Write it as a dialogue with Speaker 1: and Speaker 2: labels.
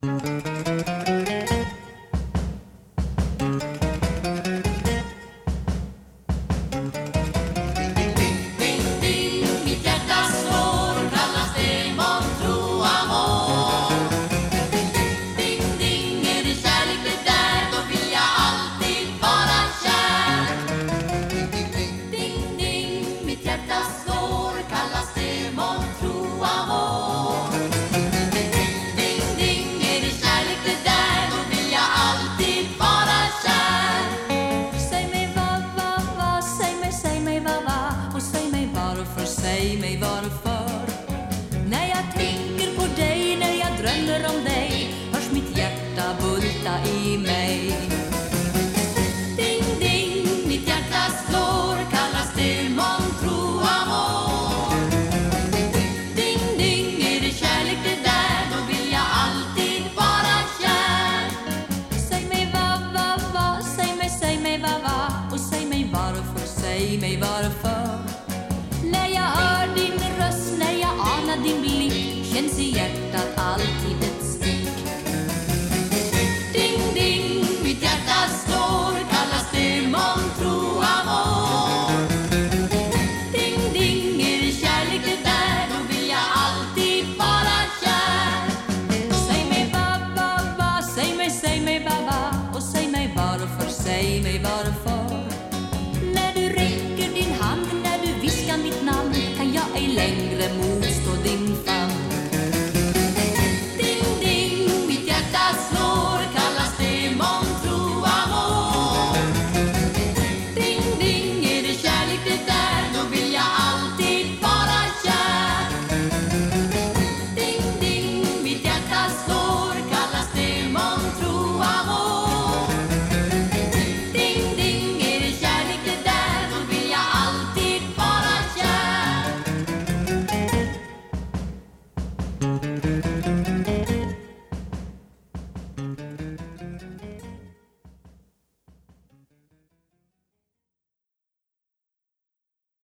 Speaker 1: Mitt säg mig varför. När jag tänker på dig, när jag drömmer om dig hörs mitt hjärta bulta i mig. Ding, ding, mitt hjärta slår kallas det montro amor. Ding, ding, är det kärlek det där? Då vill jag alltid vara kär. Säg mig va, va, va, säg mig, säg mig va, va. Och säg mig varför, säg mig varför. När jag din blick känns i hjärtat alltid ett stick. Ding, ding, mitt hjärta slår kallas det månntro amor Ding, ding, är det kärlek det där då vill jag alltid vara kär. Säg mig va, va, va, säg mig, säg mig va, va och säg mig varför, säg mig varför. När du räcker din hand, när du viskar mitt namn kan jag ej längre